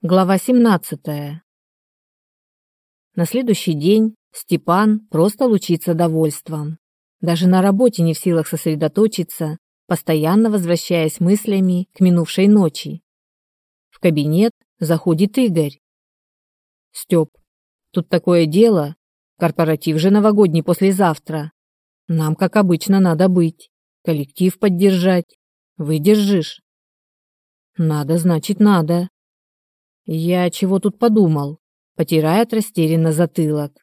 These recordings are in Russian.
Глава 17. На следующий день Степан просто лучится довольством. Даже на работе не в силах сосредоточиться, постоянно возвращаясь мыслями к минувшей ночи. В кабинет заходит Игорь. Степ, тут такое дело. Корпоратив же новогодний послезавтра. Нам, как обычно, надо быть. Коллектив поддержать. Выдержишь? Надо, значит, надо. Я чего тут подумал? Потирает растерянно затылок.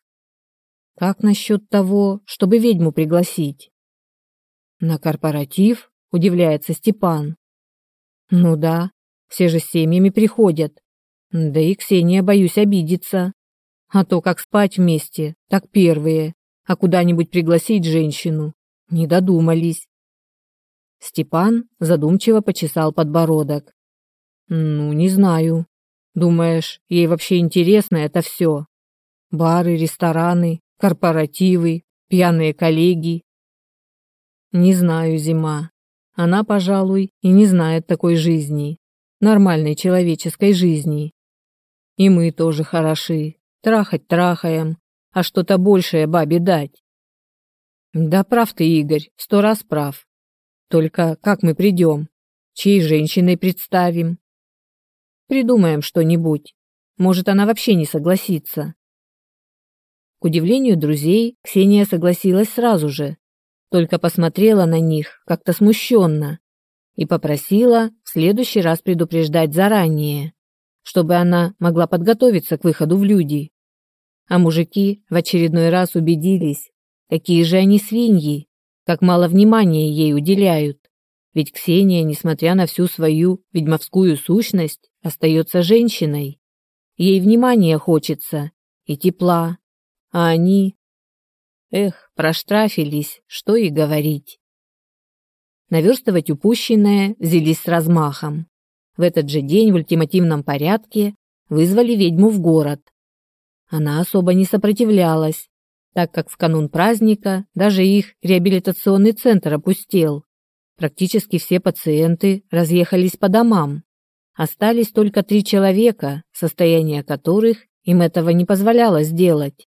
Как насчет того, чтобы ведьму пригласить? На корпоратив? Удивляется Степан. Ну да, все же с семьями приходят. Да и Ксения, боюсь, обидится. А то как спать вместе, так первые, а куда-нибудь пригласить женщину. Не додумались. Степан задумчиво почесал подбородок. Ну, не знаю. Думаешь, ей вообще интересно это все? Бары, рестораны, корпоративы, пьяные коллеги. Не знаю, Зима. Она, пожалуй, и не знает такой жизни. Нормальной человеческой жизни. И мы тоже хороши. Трахать трахаем, а что-то большее бабе дать. Да прав ты, Игорь, сто раз прав. Только как мы придем? Чьей женщиной представим? Придумаем что-нибудь. Может, она вообще не согласится. К удивлению друзей, Ксения согласилась сразу же, только посмотрела на них как-то смущенно и попросила в следующий раз предупреждать заранее, чтобы она могла подготовиться к выходу в люди. А мужики в очередной раз убедились, какие же они свиньи, как мало внимания ей уделяют. Ведь Ксения, несмотря на всю свою ведьмовскую сущность, остается женщиной. Ей внимания хочется и тепла, а они... Эх, проштрафились, что и говорить. Наверстывать упущенное взялись с размахом. В этот же день в ультимативном порядке вызвали ведьму в город. Она особо не сопротивлялась, так как в канун праздника даже их реабилитационный центр опустел. Практически все пациенты разъехались по домам. Остались только три человека, состояние которых им этого не позволяло сделать.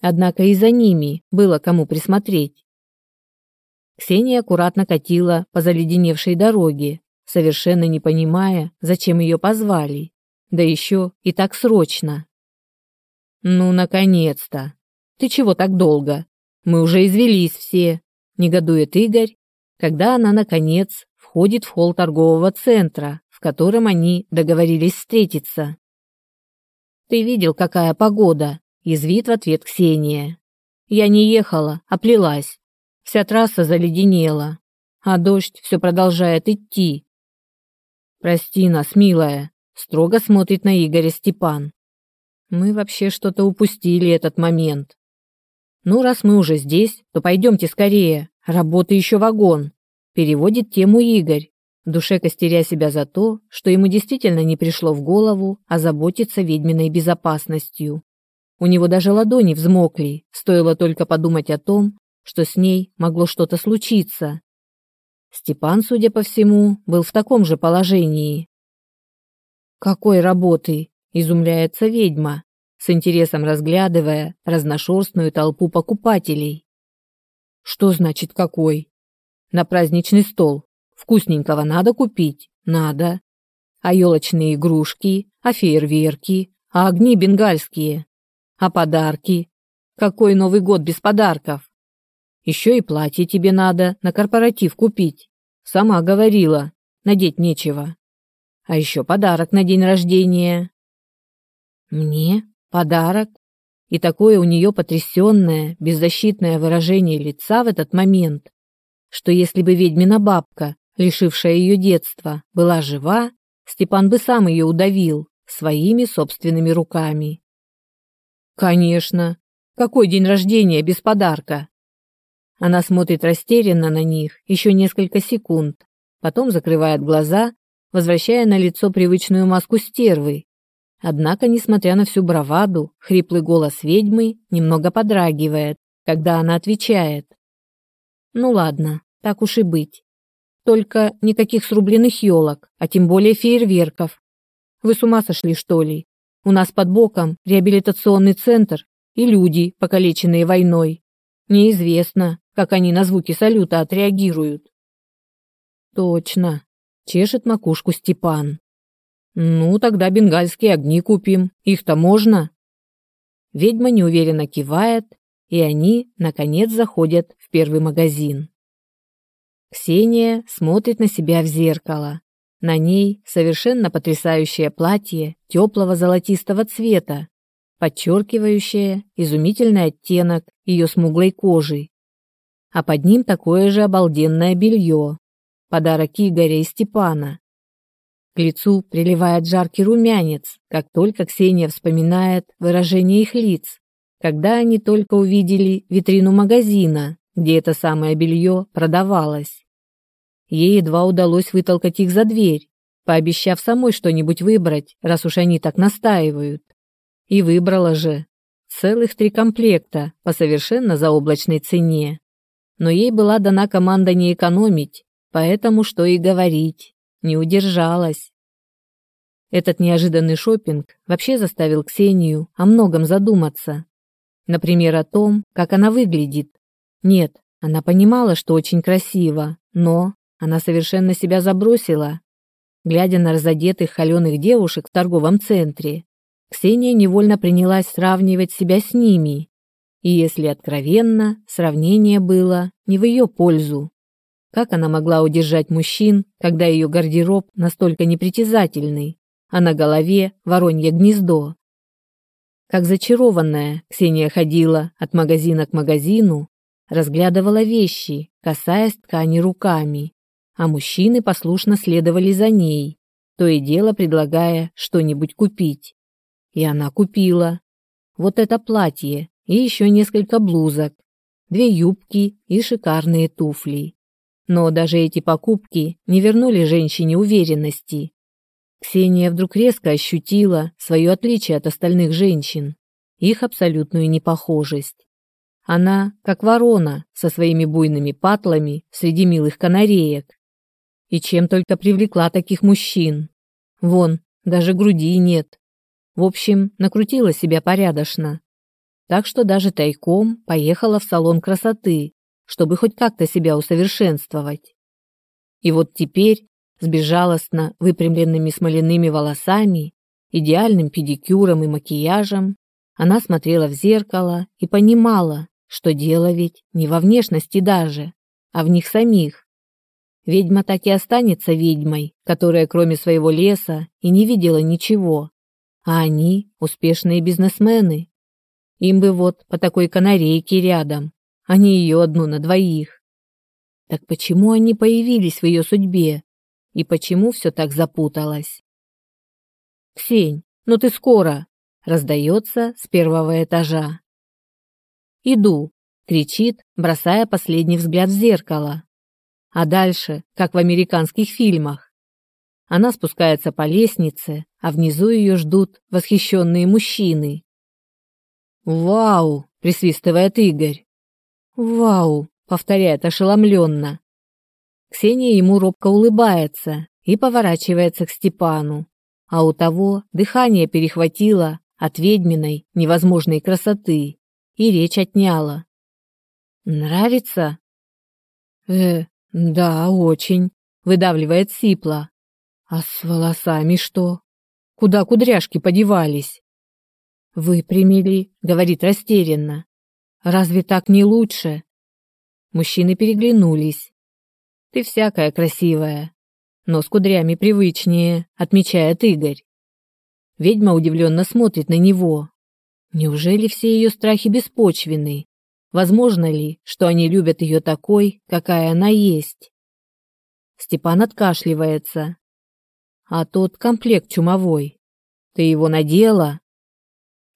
Однако и за ними было кому присмотреть. Ксения аккуратно катила по заледеневшей дороге, совершенно не понимая, зачем ее позвали. Да еще и так срочно. «Ну, наконец-то! Ты чего так долго? Мы уже извелись все!» — негодует Игорь, когда она, наконец, входит в холл торгового центра, в котором они договорились встретиться. «Ты видел, какая погода?» – язвит в ответ Ксения. «Я не ехала, а плелась. Вся трасса заледенела, а дождь все продолжает идти». «Прости нас, милая», – строго смотрит на Игоря Степан. «Мы вообще что-то упустили этот момент. Ну, раз мы уже здесь, то пойдемте скорее, работы еще вагон», – переводит тему Игорь в душе костеря себя за то, что ему действительно не пришло в голову озаботиться ведьминой безопасностью. У него даже ладони взмокли, стоило только подумать о том, что с ней могло что-то случиться. Степан, судя по всему, был в таком же положении. «Какой работы?» – изумляется ведьма, с интересом разглядывая разношерстную толпу покупателей. «Что значит какой?» «На праздничный стол. Вкусненького надо купить? Надо. А елочные игрушки, а фейерверки, а огни бенгальские, а подарки? Какой Новый год без подарков? Еще и платье тебе надо на корпоратив купить. Сама говорила, надеть нечего. А еще подарок на день рождения. Мне? Подарок? И такое у нее потрясенное, беззащитное выражение лица в этот момент, что если бы ведьмина бабка лишившая ее детства, была жива, Степан бы сам ее удавил своими собственными руками. Конечно, какой день рождения без подарка? Она смотрит растерянно на них еще несколько секунд, потом закрывает глаза, возвращая на лицо привычную маску стервы. Однако, несмотря на всю браваду, хриплый голос ведьмы немного подрагивает, когда она отвечает. «Ну ладно, так уж и быть. Только никаких срубленных елок, а тем более фейерверков. Вы с ума сошли, что ли? У нас под боком реабилитационный центр и люди, покалеченные войной. Неизвестно, как они на звуки салюта отреагируют. Точно, чешет макушку Степан. Ну, тогда бенгальские огни купим. Их-то можно. Ведьма неуверенно кивает, и они, наконец, заходят в первый магазин. Ксения смотрит на себя в зеркало. На ней совершенно потрясающее платье теплого золотистого цвета, подчеркивающее изумительный оттенок ее смуглой кожи. А под ним такое же обалденное белье, подарок Игоря и Степана. К лицу приливает жаркий румянец, как только Ксения вспоминает выражение их лиц, когда они только увидели витрину магазина, где это самое белье продавалось. Ей едва удалось вытолкать их за дверь, пообещав самой что-нибудь выбрать, раз уж они так настаивают. И выбрала же. Целых три комплекта по совершенно заоблачной цене. Но ей была дана команда не экономить, поэтому что и говорить. Не удержалась. Этот неожиданный шопинг вообще заставил Ксению о многом задуматься. Например, о том, как она выглядит. Нет, она понимала, что очень красиво, но она совершенно себя забросила. Глядя на разодетых холеных девушек в торговом центре, Ксения невольно принялась сравнивать себя с ними. И если откровенно, сравнение было не в ее пользу. Как она могла удержать мужчин, когда ее гардероб настолько непритязательный, а на голове воронье гнездо? Как зачарованная, Ксения ходила от магазина к магазину, разглядывала вещи, касаясь ткани руками, а мужчины послушно следовали за ней, то и дело предлагая что-нибудь купить. И она купила. Вот это платье и еще несколько блузок, две юбки и шикарные туфли. Но даже эти покупки не вернули женщине уверенности. Ксения вдруг резко ощутила свое отличие от остальных женщин, их абсолютную непохожесть. Она, как ворона, со своими буйными патлами среди милых канареек. И чем только привлекла таких мужчин. Вон, даже груди нет. В общем, накрутила себя порядочно. Так что даже тайком поехала в салон красоты, чтобы хоть как-то себя усовершенствовать. И вот теперь, с безжалостно выпрямленными смоляными волосами, идеальным педикюром и макияжем, она смотрела в зеркало и понимала, что дело ведь не во внешности даже, а в них самих. Ведьма так и останется ведьмой, которая кроме своего леса и не видела ничего. А они успешные бизнесмены. Им бы вот по такой канарейке рядом, а не ее одну на двоих. Так почему они появились в ее судьбе? И почему все так запуталось? «Ксень, ну ты скоро!» — раздается с первого этажа. «Иду!» — кричит, бросая последний взгляд в зеркало. А дальше, как в американских фильмах. Она спускается по лестнице, а внизу ее ждут восхищенные мужчины. «Вау!» — присвистывает Игорь. «Вау!» — повторяет ошеломленно. Ксения ему робко улыбается и поворачивается к Степану, а у того дыхание перехватило от ведьминой невозможной красоты и речь отняла. «Нравится?» «Э, да, очень», — выдавливает Сипла. «А с волосами что? Куда кудряшки подевались?» «Выпрямили», — говорит растерянно. Разве так не лучше? Мужчины переглянулись. Ты всякая красивая, но с кудрями привычнее, отмечает Игорь. Ведьма удивленно смотрит на него. Неужели все ее страхи беспочвенны? Возможно ли, что они любят ее такой, какая она есть? Степан откашливается. А тот комплект чумовой. Ты его надела?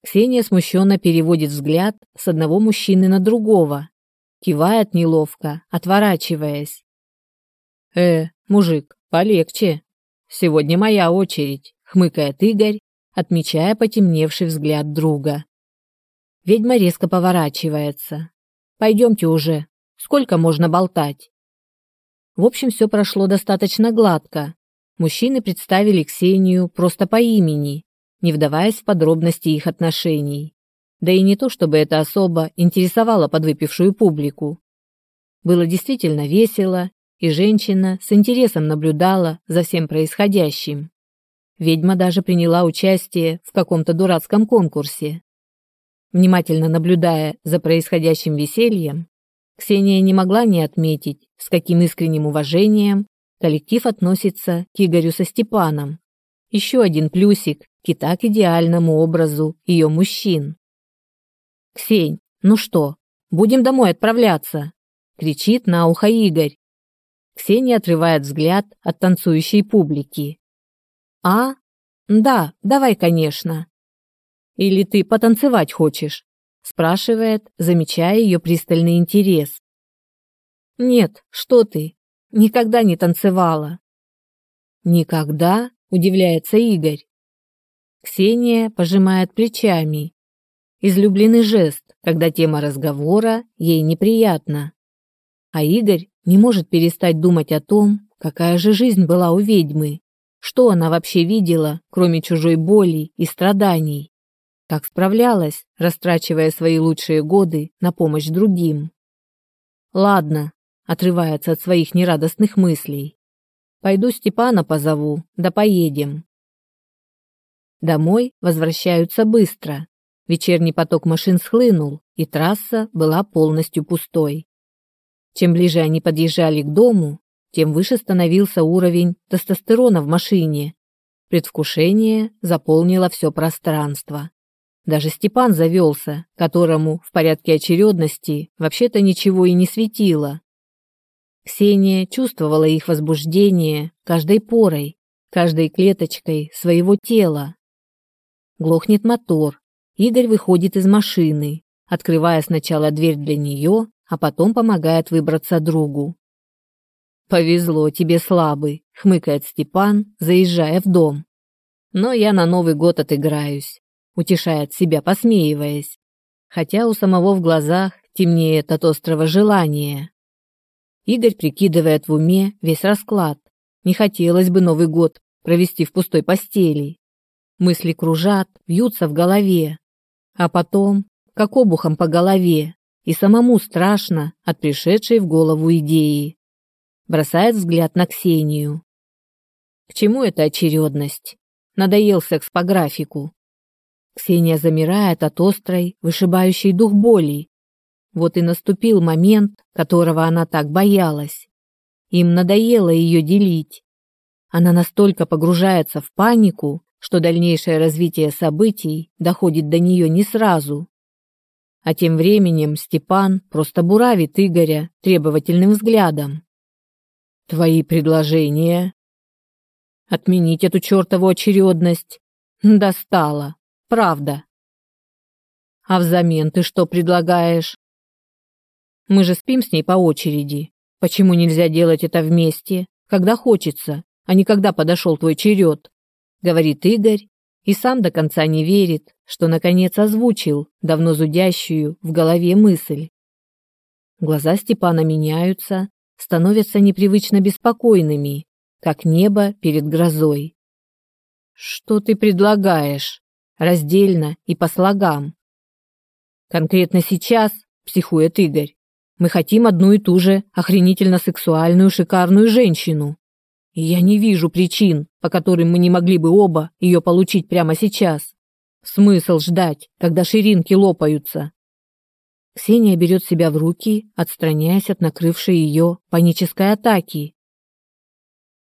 Ксения смущенно переводит взгляд с одного мужчины на другого, кивает неловко, отворачиваясь. «Э, мужик, полегче. Сегодня моя очередь», — хмыкает Игорь, отмечая потемневший взгляд друга. Ведьма резко поворачивается. «Пойдемте уже. Сколько можно болтать?» В общем, все прошло достаточно гладко. Мужчины представили Ксению просто по имени, не вдаваясь в подробности их отношений. Да и не то, чтобы это особо интересовало подвыпившую публику. Было действительно весело, и женщина с интересом наблюдала за всем происходящим. Ведьма даже приняла участие в каком-то дурацком конкурсе. Внимательно наблюдая за происходящим весельем, Ксения не могла не отметить, с каким искренним уважением коллектив относится к Игорю со Степаном. Еще один плюсик к идеальному образу ее мужчин. «Ксень, ну что, будем домой отправляться?» — кричит на ухо Игорь. Ксения отрывает взгляд от танцующей публики. «А? Да, давай, конечно». «Или ты потанцевать хочешь?» — спрашивает, замечая ее пристальный интерес. «Нет, что ты, никогда не танцевала». «Никогда?» — удивляется Игорь. Ксения пожимает плечами. Излюбленный жест, когда тема разговора ей неприятна. А Игорь не может перестать думать о том, какая же жизнь была у ведьмы, что она вообще видела, кроме чужой боли и страданий, как справлялась, растрачивая свои лучшие годы на помощь другим. Ладно, отрывается от своих нерадостных мыслей. Пойду Степана позову, да поедем. Домой возвращаются быстро. Вечерний поток машин схлынул, и трасса была полностью пустой. Чем ближе они подъезжали к дому, тем выше становился уровень тестостерона в машине. Предвкушение заполнило все пространство. Даже Степан завелся, которому в порядке очередности вообще-то ничего и не светило. Ксения чувствовала их возбуждение каждой порой, каждой клеточкой своего тела. Глохнет мотор. Игорь выходит из машины, открывая сначала дверь для нее, а потом помогает выбраться другу. «Повезло тебе, слабый», — хмыкает Степан, заезжая в дом. «Но я на Новый год отыграюсь», — утешает себя, посмеиваясь. Хотя у самого в глазах темнеет от острого желания. Игорь прикидывает в уме весь расклад. Не хотелось бы Новый год провести в пустой постели. Мысли кружат, вьются в голове. А потом, как обухом по голове, и самому страшно от пришедшей в голову идеи. Бросает взгляд на Ксению. К чему эта очередность? Надоел секс по графику. Ксения замирает от острой, вышибающей дух боли. Вот и наступил момент, которого она так боялась. Им надоело ее делить. Она настолько погружается в панику, что дальнейшее развитие событий доходит до нее не сразу. А тем временем Степан просто буравит Игоря требовательным взглядом. «Твои предложения?» «Отменить эту чертову очередность?» «Достала. Правда». «А взамен ты что предлагаешь?» «Мы же спим с ней по очереди. Почему нельзя делать это вместе, когда хочется, а не когда подошел твой черед?» говорит Игорь, и сам до конца не верит, что наконец озвучил давно зудящую в голове мысль. Глаза Степана меняются, становятся непривычно беспокойными, как небо перед грозой. Что ты предлагаешь? Раздельно и по слогам. Конкретно сейчас, психует Игорь, мы хотим одну и ту же охренительно сексуальную шикарную женщину. И я не вижу причин, по которым мы не могли бы оба ее получить прямо сейчас. Смысл ждать, когда ширинки лопаются. Ксения берет себя в руки, отстраняясь от накрывшей ее панической атаки.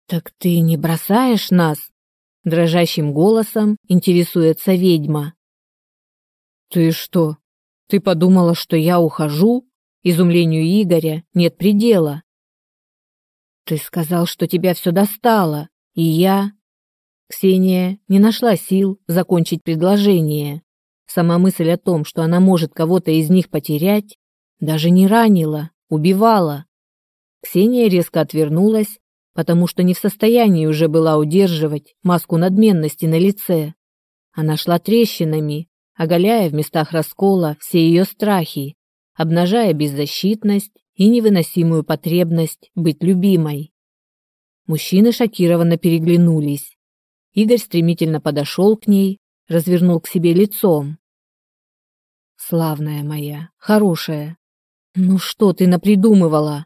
«Так ты не бросаешь нас?» Дрожащим голосом интересуется ведьма. «Ты что, ты подумала, что я ухожу?» Изумлению Игоря нет предела. Ты сказал, что тебя все достало, и я... Ксения не нашла сил закончить предложение. Сама мысль о том, что она может кого-то из них потерять, даже не ранила, убивала. Ксения резко отвернулась, потому что не в состоянии уже была удерживать маску надменности на лице. Она шла трещинами, оголяя в местах раскола все ее страхи, обнажая беззащитность и невыносимую потребность быть любимой. Мужчины шокированно переглянулись. Игорь стремительно подошел к ней, развернул к себе лицом. «Славная моя, хорошая, ну что ты напридумывала?»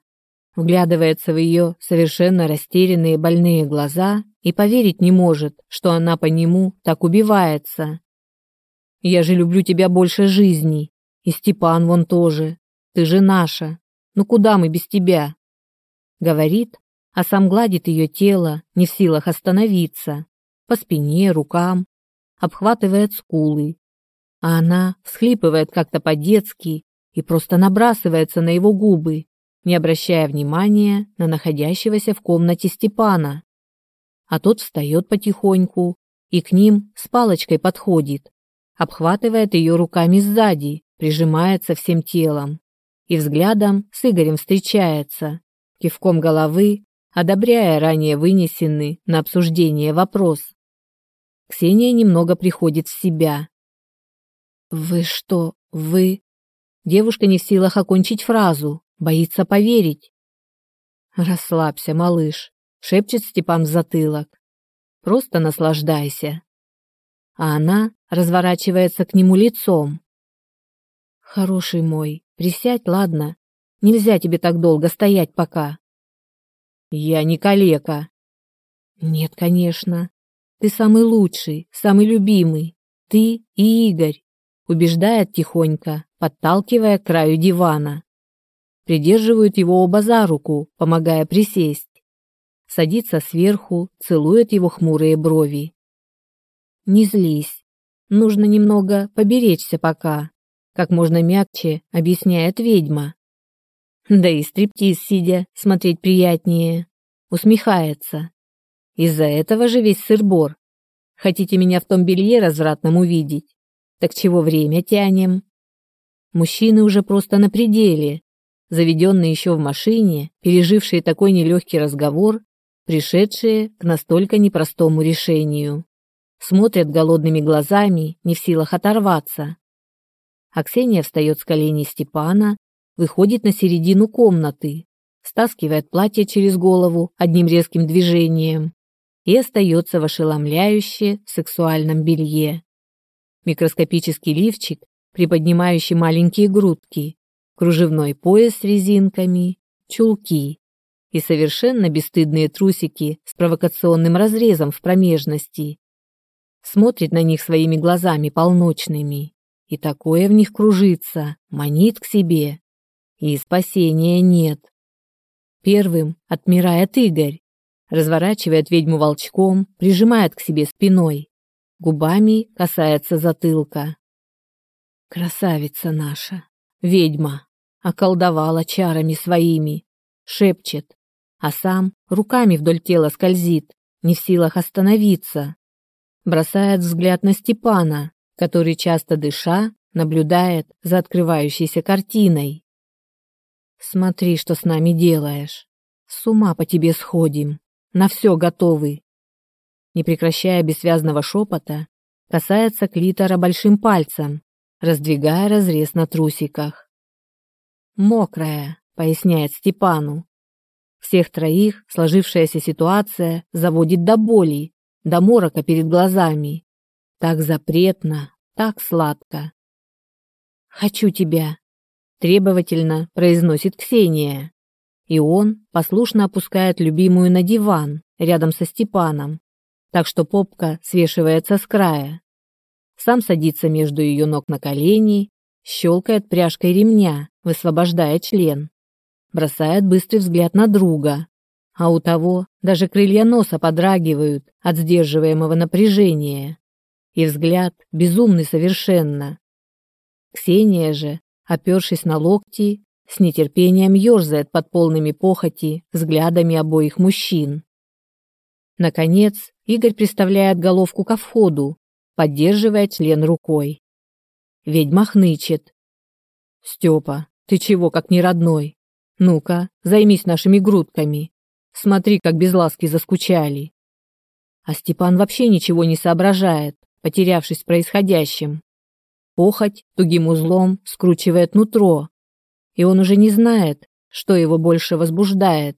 Вглядывается в ее совершенно растерянные больные глаза и поверить не может, что она по нему так убивается. «Я же люблю тебя больше жизни, и Степан вон тоже. Ты же наша. Ну куда мы без тебя?» Говорит, а сам гладит ее тело, не в силах остановиться. По спине, рукам, обхватывает скулы. А она всхлипывает как-то по-детски и просто набрасывается на его губы, не обращая внимания на находящегося в комнате Степана. А тот встает потихоньку и к ним с палочкой подходит, обхватывает ее руками сзади, прижимается всем телом и взглядом с Игорем встречается, кивком головы, одобряя ранее вынесенный на обсуждение вопрос. Ксения немного приходит в себя. «Вы что, вы...» Девушка не в силах окончить фразу, боится поверить. «Расслабься, малыш», — шепчет Степан в затылок. «Просто наслаждайся». А она разворачивается к нему лицом. «Хороший мой, присядь, ладно? Нельзя тебе так долго стоять пока». «Я не калека». «Нет, конечно. Ты самый лучший, самый любимый. Ты и Игорь», — убеждает тихонько, подталкивая к краю дивана придерживают его оба за руку, помогая присесть. Садится сверху, целует его хмурые брови. «Не злись. Нужно немного поберечься пока», как можно мягче объясняет ведьма. Да и стриптиз сидя смотреть приятнее. Усмехается. Из-за этого же весь сыр-бор. Хотите меня в том белье развратном увидеть? Так чего время тянем? Мужчины уже просто на пределе, заведенные еще в машине, пережившие такой нелегкий разговор, пришедшие к настолько непростому решению. Смотрят голодными глазами, не в силах оторваться. А Ксения встает с коленей Степана, выходит на середину комнаты, стаскивает платье через голову одним резким движением и остается в ошеломляюще сексуальном белье. Микроскопический лифчик, приподнимающий маленькие грудки, кружевной пояс с резинками, чулки и совершенно бесстыдные трусики с провокационным разрезом в промежности. Смотрит на них своими глазами полночными, и такое в них кружится, манит к себе, и спасения нет. Первым отмирает Игорь, разворачивает ведьму волчком, прижимает к себе спиной, губами касается затылка. Красавица наша, ведьма, околдовала чарами своими, шепчет, а сам руками вдоль тела скользит, не в силах остановиться. Бросает взгляд на Степана, который, часто дыша, наблюдает за открывающейся картиной. «Смотри, что с нами делаешь. С ума по тебе сходим. На все готовы». Не прекращая бессвязного шепота, касается клитора большим пальцем, раздвигая разрез на трусиках. «Мокрая», — поясняет Степану. Всех троих сложившаяся ситуация заводит до боли, до морока перед глазами. Так запретно, так сладко. «Хочу тебя», — требовательно произносит Ксения. И он послушно опускает любимую на диван рядом со Степаном, так что попка свешивается с края сам садится между ее ног на колени, щелкает пряжкой ремня, высвобождая член, бросает быстрый взгляд на друга, а у того даже крылья носа подрагивают от сдерживаемого напряжения, и взгляд безумный совершенно. Ксения же, опершись на локти, с нетерпением ерзает под полными похоти взглядами обоих мужчин. Наконец, Игорь приставляет головку ко входу, поддерживая член рукой. Ведьма хнычет. «Степа, ты чего, как не родной? Ну-ка, займись нашими грудками. Смотри, как без ласки заскучали». А Степан вообще ничего не соображает, потерявшись в происходящем. Похоть тугим узлом скручивает нутро, и он уже не знает, что его больше возбуждает.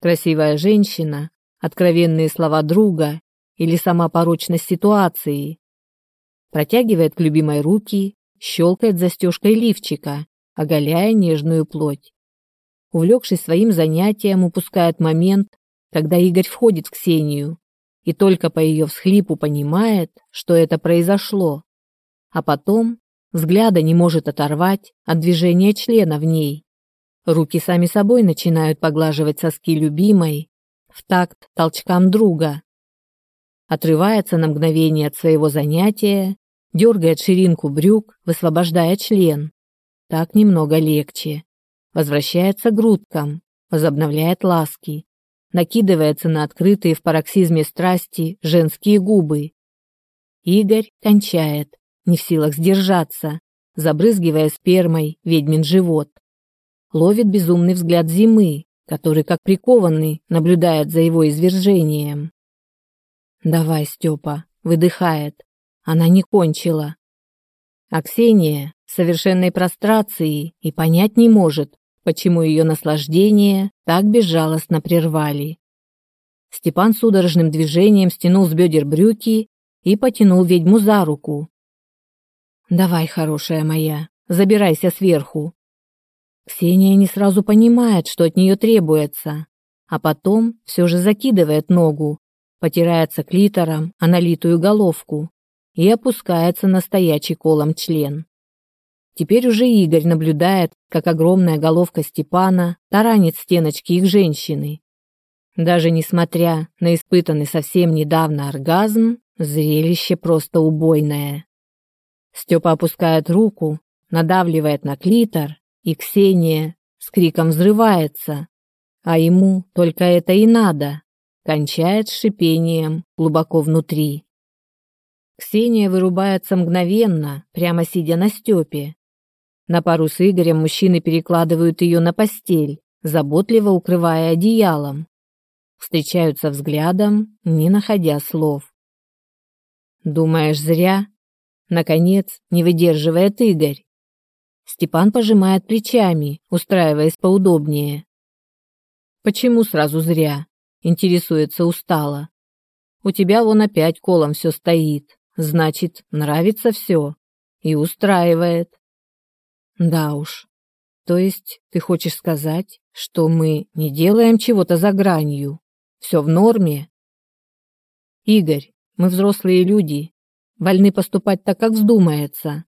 Красивая женщина, откровенные слова друга или сама порочность ситуации. Протягивает к любимой руки, щелкает застежкой лифчика, оголяя нежную плоть. Увлекшись своим занятием, упускает момент, когда Игорь входит в Ксению и только по ее всхлипу понимает, что это произошло. А потом взгляда не может оторвать от движения члена в ней. Руки сами собой начинают поглаживать соски любимой в такт толчкам друга. Отрывается на мгновение от своего занятия, дергает ширинку брюк, высвобождая член. Так немного легче. Возвращается к грудкам, возобновляет ласки, накидывается на открытые в пароксизме страсти женские губы. Игорь кончает, не в силах сдержаться, забрызгивая спермой ведьмин живот. Ловит безумный взгляд зимы, который, как прикованный, наблюдает за его извержением. «Давай, Степа», — выдыхает. Она не кончила. А Ксения в совершенной прострации и понять не может, почему ее наслаждение так безжалостно прервали. Степан судорожным движением стянул с бедер брюки и потянул ведьму за руку. «Давай, хорошая моя, забирайся сверху». Ксения не сразу понимает, что от нее требуется, а потом все же закидывает ногу, потирается клитором о налитую головку и опускается на стоячий колом член. Теперь уже Игорь наблюдает, как огромная головка Степана таранит стеночки их женщины. Даже несмотря на испытанный совсем недавно оргазм, зрелище просто убойное. Степа опускает руку, надавливает на клитор, и Ксения с криком взрывается, а ему только это и надо, кончает шипением глубоко внутри. Ксения вырубается мгновенно, прямо сидя на Степе, на пару с Игорем мужчины перекладывают ее на постель, заботливо укрывая одеялом. Встречаются взглядом, не находя слов. «Думаешь, зря?» Наконец, не выдерживает Игорь. Степан пожимает плечами, устраиваясь поудобнее. «Почему сразу зря?» — интересуется устало. «У тебя вон опять колом все стоит. Значит, нравится все. И устраивает. Да уж. То есть ты хочешь сказать, что мы не делаем чего-то за гранью? Все в норме? Игорь, мы взрослые люди, вольны поступать так, как вздумается.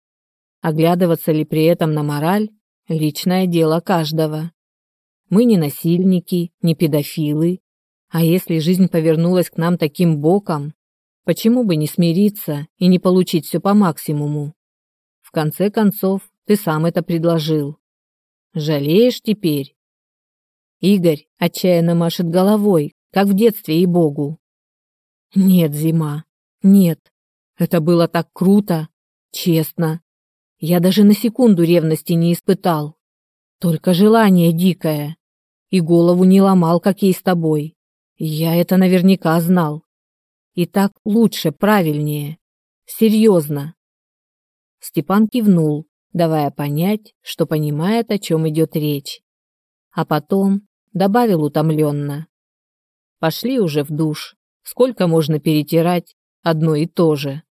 Оглядываться ли при этом на мораль – личное дело каждого. Мы не насильники, не педофилы. А если жизнь повернулась к нам таким боком, почему бы не смириться и не получить все по максимуму? В конце концов, ты сам это предложил. Жалеешь теперь? Игорь отчаянно машет головой, как в детстве и богу. Нет, зима, нет. Это было так круто, честно. Я даже на секунду ревности не испытал. Только желание дикое. И голову не ломал, как ей с тобой. Я это наверняка знал. И так лучше, правильнее. Серьезно. Степан кивнул, давая понять, что понимает, о чем идет речь. А потом добавил утомленно. «Пошли уже в душ. Сколько можно перетирать одно и то же?»